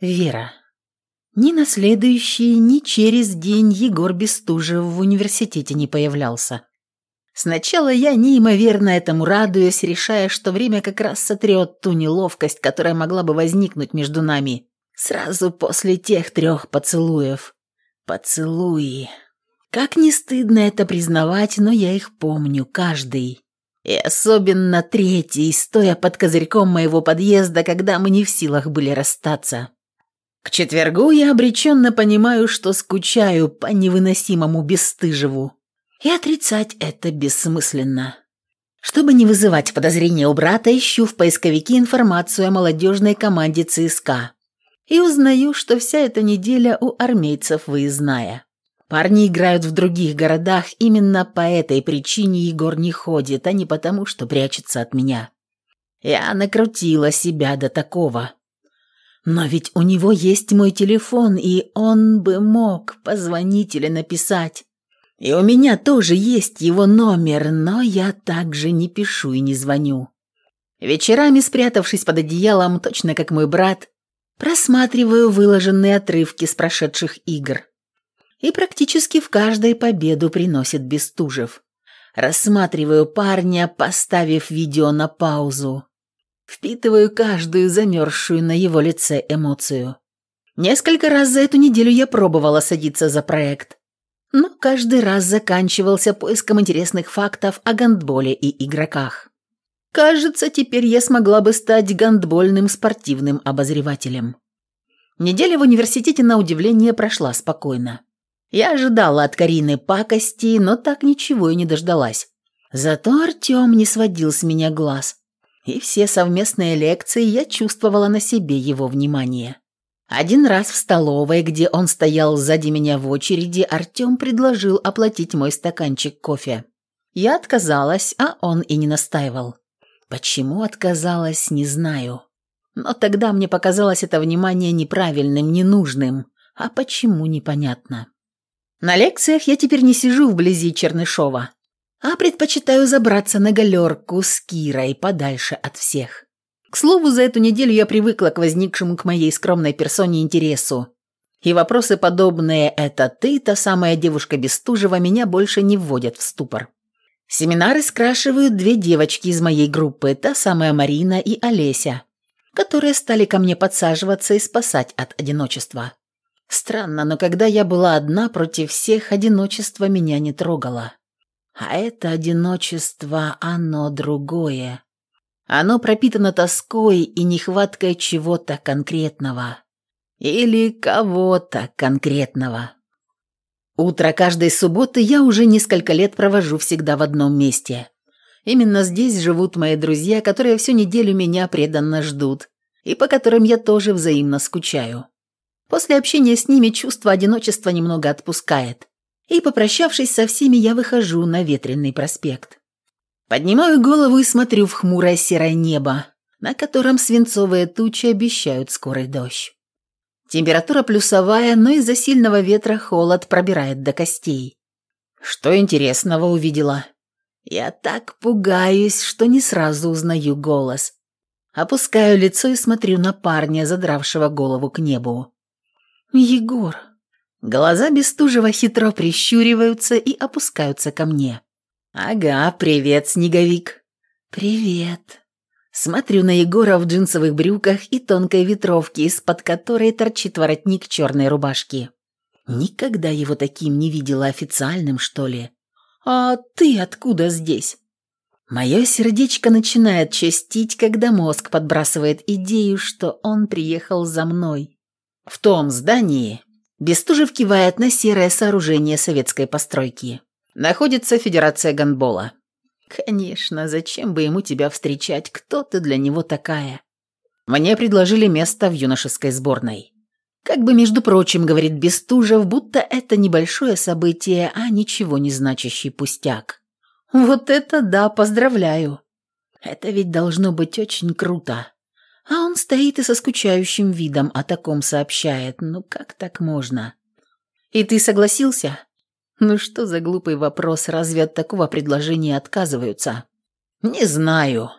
Вера. Ни на следующий, ни через день Егор Бестужев в университете не появлялся. Сначала я неимоверно этому радуюсь, решая, что время как раз сотрет ту неловкость, которая могла бы возникнуть между нами. Сразу после тех трех поцелуев. Поцелуи. Как не стыдно это признавать, но я их помню, каждый. И особенно третий, стоя под козырьком моего подъезда, когда мы не в силах были расстаться. К четвергу я обреченно понимаю, что скучаю по невыносимому бесстыжеву. И отрицать это бессмысленно. Чтобы не вызывать подозрения у брата, ищу в поисковике информацию о молодежной команде ЦСКА. И узнаю, что вся эта неделя у армейцев выездная. Парни играют в других городах, именно по этой причине Егор не ходит, а не потому, что прячется от меня. Я накрутила себя до такого. Но ведь у него есть мой телефон, и он бы мог позвонить или написать. И у меня тоже есть его номер, но я также не пишу и не звоню. Вечерами, спрятавшись под одеялом, точно как мой брат, просматриваю выложенные отрывки с прошедших игр. И практически в каждой победу приносит Бестужев. Рассматриваю парня, поставив видео на паузу. Впитываю каждую замерзшую на его лице эмоцию. Несколько раз за эту неделю я пробовала садиться за проект но каждый раз заканчивался поиском интересных фактов о гандболе и игроках. Кажется, теперь я смогла бы стать гандбольным спортивным обозревателем. Неделя в университете, на удивление, прошла спокойно. Я ожидала от Карины пакости, но так ничего и не дождалась. Зато Артем не сводил с меня глаз. И все совместные лекции я чувствовала на себе его внимание. Один раз в столовой, где он стоял сзади меня в очереди, Артем предложил оплатить мой стаканчик кофе. Я отказалась, а он и не настаивал. Почему отказалась, не знаю. Но тогда мне показалось это внимание неправильным, ненужным. А почему, непонятно. На лекциях я теперь не сижу вблизи Чернышова, а предпочитаю забраться на галерку с Кирой подальше от всех. К слову, за эту неделю я привыкла к возникшему к моей скромной персоне интересу. И вопросы подобные «это ты, та самая девушка Бестужева» меня больше не вводят в ступор. Семинары скрашивают две девочки из моей группы, та самая Марина и Олеся, которые стали ко мне подсаживаться и спасать от одиночества. Странно, но когда я была одна против всех, одиночество меня не трогало. А это одиночество, оно другое. Оно пропитано тоской и нехваткой чего-то конкретного. Или кого-то конкретного. Утро каждой субботы я уже несколько лет провожу всегда в одном месте. Именно здесь живут мои друзья, которые всю неделю меня преданно ждут, и по которым я тоже взаимно скучаю. После общения с ними чувство одиночества немного отпускает. И, попрощавшись со всеми, я выхожу на ветреный проспект. Поднимаю голову и смотрю в хмурое серое небо, на котором свинцовые тучи обещают скорый дождь. Температура плюсовая, но из-за сильного ветра холод пробирает до костей. Что интересного увидела? Я так пугаюсь, что не сразу узнаю голос. Опускаю лицо и смотрю на парня, задравшего голову к небу. «Егор». Глаза Бестужева хитро прищуриваются и опускаются ко мне. «Ага, привет, снеговик». «Привет». Смотрю на Егора в джинсовых брюках и тонкой ветровке, из-под которой торчит воротник черной рубашки. Никогда его таким не видела официальным, что ли. «А ты откуда здесь?» Мое сердечко начинает частить, когда мозг подбрасывает идею, что он приехал за мной. В том здании Бестужев кивает на серое сооружение советской постройки находится Федерация гандбола. Конечно, зачем бы ему тебя встречать, кто ты для него такая? Мне предложили место в юношеской сборной. Как бы, между прочим, говорит Бестужев, будто это небольшое событие, а ничего не значащий пустяк. Вот это да, поздравляю. Это ведь должно быть очень круто. А он стоит и со скучающим видом о таком сообщает. Ну как так можно? И ты согласился? Ну что за глупый вопрос, разве от такого предложения отказываются? Не знаю.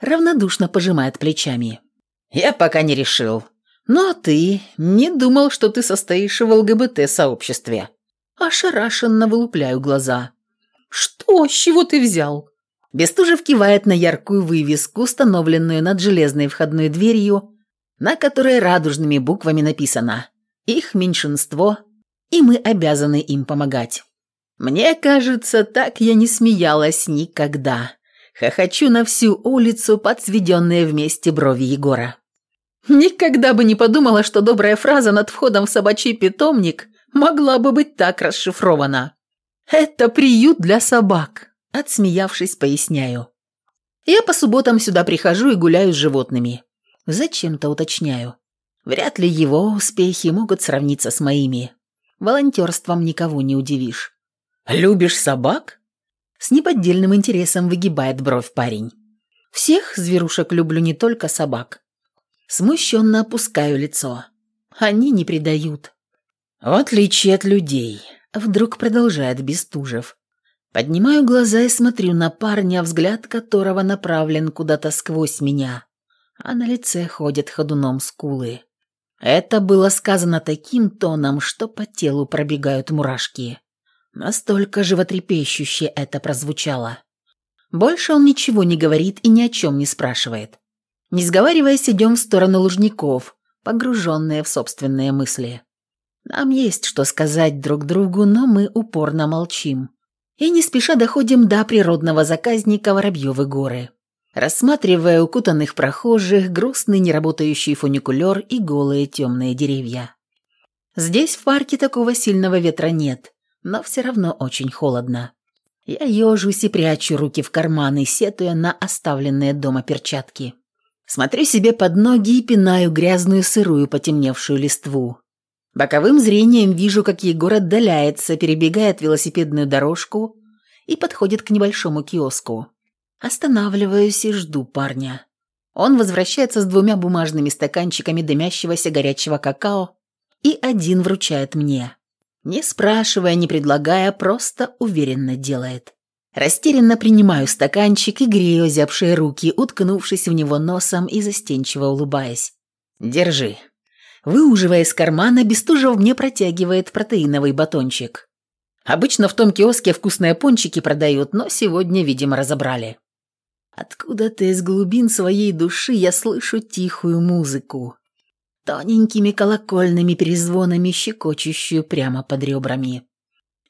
Равнодушно пожимает плечами. Я пока не решил. «Ну а ты не думал, что ты состоишь в ЛГБТ-сообществе?» Ошарашенно вылупляю глаза. «Что? С чего ты взял?» Бестужев кивает на яркую вывеску, установленную над железной входной дверью, на которой радужными буквами написано «Их меньшинство, и мы обязаны им помогать». Мне кажется, так я не смеялась никогда. Хохочу на всю улицу под сведенные вместе брови Егора. Никогда бы не подумала, что добрая фраза над входом в собачий питомник могла бы быть так расшифрована. «Это приют для собак», – отсмеявшись, поясняю. Я по субботам сюда прихожу и гуляю с животными. Зачем-то уточняю. Вряд ли его успехи могут сравниться с моими. Волонтерством никого не удивишь. «Любишь собак?» С неподдельным интересом выгибает бровь парень. «Всех зверушек люблю, не только собак. Смущенно опускаю лицо. Они не предают. В отличие от людей, вдруг продолжает Бестужев. Поднимаю глаза и смотрю на парня, взгляд которого направлен куда-то сквозь меня, а на лице ходят ходуном скулы. Это было сказано таким тоном, что по телу пробегают мурашки. Настолько животрепещуще это прозвучало. Больше он ничего не говорит и ни о чем не спрашивает. Не сговариваясь, идем в сторону Лужников, погруженные в собственные мысли. Нам есть что сказать друг другу, но мы упорно молчим. И не спеша доходим до природного заказника Воробьевы горы. Рассматривая укутанных прохожих, грустный неработающий фуникулер и голые темные деревья. Здесь в парке такого сильного ветра нет, но все равно очень холодно. Я ежусь и прячу руки в карманы, сетуя на оставленные дома перчатки. Смотрю себе под ноги и пинаю грязную сырую потемневшую листву. Боковым зрением вижу, как Егор отдаляется, перебегает велосипедную дорожку и подходит к небольшому киоску. Останавливаюсь и жду парня. Он возвращается с двумя бумажными стаканчиками дымящегося горячего какао и один вручает мне. Не спрашивая, не предлагая, просто уверенно делает. Растерянно принимаю стаканчик и грею озябшие руки, уткнувшись в него носом и застенчиво улыбаясь. «Держи». Выуживая из кармана, Бестужев мне протягивает протеиновый батончик. Обычно в том киоске вкусные пончики продают, но сегодня, видимо, разобрали. Откуда-то из глубин своей души я слышу тихую музыку, тоненькими колокольными перезвонами, щекочущую прямо под ребрами.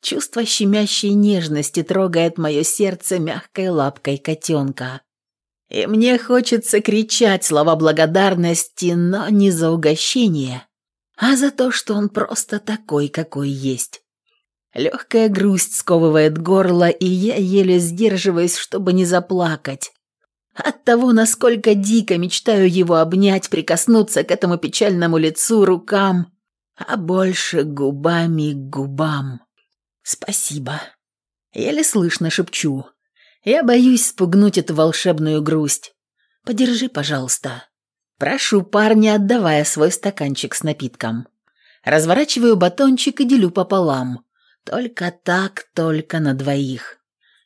Чувство щемящей нежности трогает мое сердце мягкой лапкой котенка. И мне хочется кричать слова благодарности, но не за угощение, а за то, что он просто такой, какой есть. Легкая грусть сковывает горло, и я еле сдерживаюсь, чтобы не заплакать. От того, насколько дико мечтаю его обнять, прикоснуться к этому печальному лицу, рукам, а больше губами к губам. «Спасибо». Еле слышно шепчу. Я боюсь спугнуть эту волшебную грусть. Подержи, пожалуйста. Прошу парня, отдавая свой стаканчик с напитком. Разворачиваю батончик и делю пополам. Только так, только на двоих.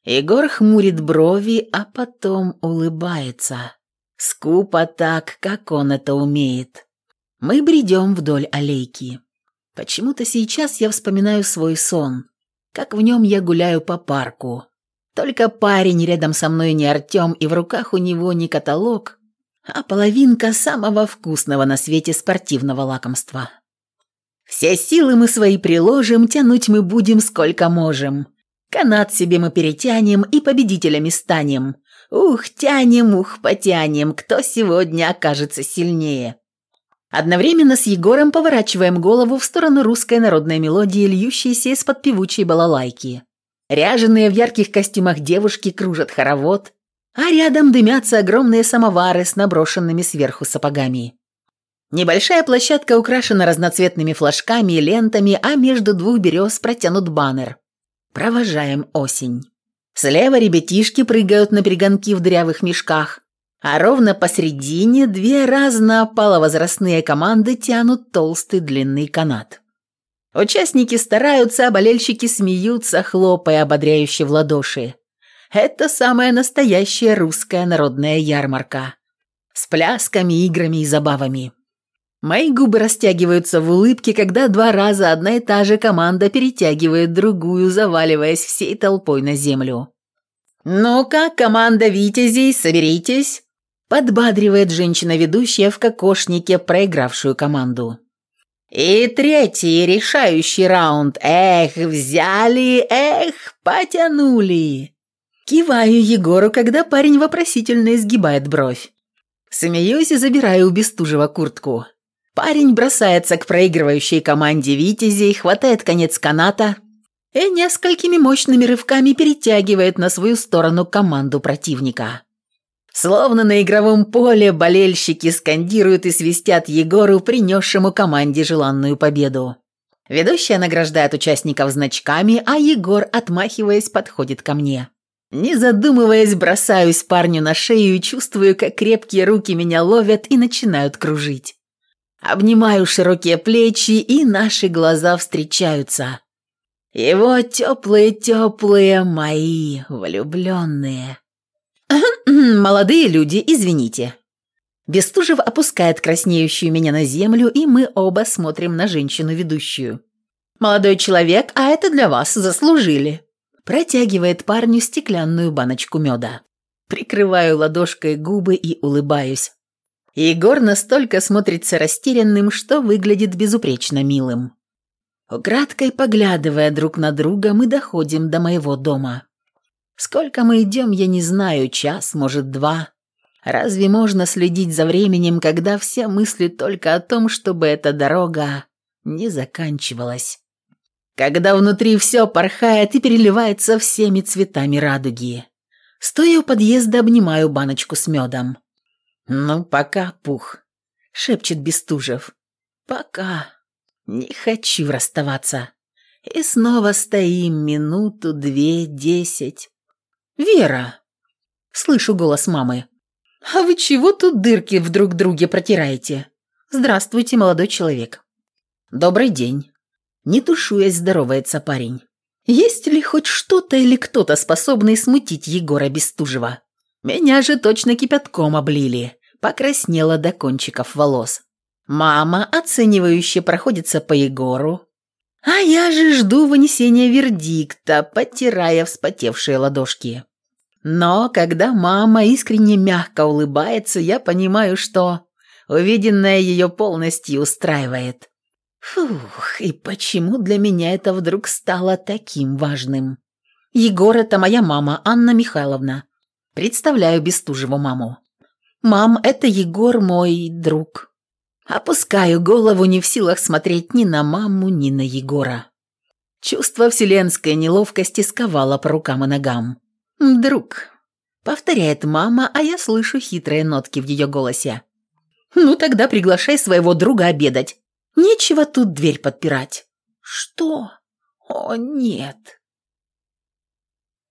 Егор хмурит брови, а потом улыбается. Скупо так, как он это умеет. Мы бредем вдоль аллейки. Почему-то сейчас я вспоминаю свой сон как в нем я гуляю по парку. Только парень рядом со мной не Артем, и в руках у него не каталог, а половинка самого вкусного на свете спортивного лакомства. Все силы мы свои приложим, тянуть мы будем сколько можем. Канат себе мы перетянем и победителями станем. Ух, тянем, ух, потянем, кто сегодня окажется сильнее. Одновременно с Егором поворачиваем голову в сторону русской народной мелодии, льющейся из-под певучей балалайки. Ряженые в ярких костюмах девушки кружат хоровод, а рядом дымятся огромные самовары с наброшенными сверху сапогами. Небольшая площадка украшена разноцветными флажками и лентами, а между двух берез протянут баннер. Провожаем осень. Слева ребятишки прыгают на перегонки в дырявых мешках, а ровно посредине две разнополовозрастные команды тянут толстый длинный канат. Участники стараются, а болельщики смеются, хлопая ободряюще в ладоши. Это самая настоящая русская народная ярмарка. С плясками, играми и забавами. Мои губы растягиваются в улыбке, когда два раза одна и та же команда перетягивает другую, заваливаясь всей толпой на землю. «Ну-ка, команда Витязей, соберитесь!» Подбадривает женщина-ведущая в кокошнике проигравшую команду. «И третий решающий раунд. Эх, взяли, эх, потянули!» Киваю Егору, когда парень вопросительно изгибает бровь. Смеюсь и забираю у Бестужева куртку. Парень бросается к проигрывающей команде Витязей, хватает конец каната и несколькими мощными рывками перетягивает на свою сторону команду противника. Словно на игровом поле болельщики скандируют и свистят Егору, принесшему команде желанную победу. Ведущая награждает участников значками, а Егор, отмахиваясь, подходит ко мне. Не задумываясь, бросаюсь парню на шею и чувствую, как крепкие руки меня ловят и начинают кружить. Обнимаю широкие плечи, и наши глаза встречаются. Его теплые-теплые мои влюбленные. «Молодые люди, извините». Бестужев опускает краснеющую меня на землю, и мы оба смотрим на женщину-ведущую. «Молодой человек, а это для вас, заслужили». Протягивает парню стеклянную баночку меда. Прикрываю ладошкой губы и улыбаюсь. Егор настолько смотрится растерянным, что выглядит безупречно милым. Украдкой поглядывая друг на друга, мы доходим до моего дома. Сколько мы идем, я не знаю, час, может, два. Разве можно следить за временем, когда все мысли только о том, чтобы эта дорога не заканчивалась? Когда внутри все порхает и переливается всеми цветами радуги. Стоя у подъезда, обнимаю баночку с медом. «Ну, пока, Пух», — шепчет Бестужев. «Пока. Не хочу расставаться». И снова стоим минуту, две, десять. «Вера!» — слышу голос мамы. «А вы чего тут дырки в друг друге протираете?» «Здравствуйте, молодой человек». «Добрый день». Не тушуясь, здоровается парень. «Есть ли хоть что-то или кто-то, способный смутить Егора Бестужева? Меня же точно кипятком облили покраснела до кончиков волос. Мама, оценивающе проходится по Егору. А я же жду вынесения вердикта, потирая вспотевшие ладошки. Но когда мама искренне мягко улыбается, я понимаю, что увиденное ее полностью устраивает. Фух, и почему для меня это вдруг стало таким важным? Егор – это моя мама, Анна Михайловна. Представляю Бестужеву маму. «Мам, это Егор мой друг». Опускаю голову, не в силах смотреть ни на маму, ни на Егора. Чувство вселенской неловкости сковало по рукам и ногам. «Друг», — повторяет мама, а я слышу хитрые нотки в ее голосе. «Ну тогда приглашай своего друга обедать. Нечего тут дверь подпирать». «Что? О, нет».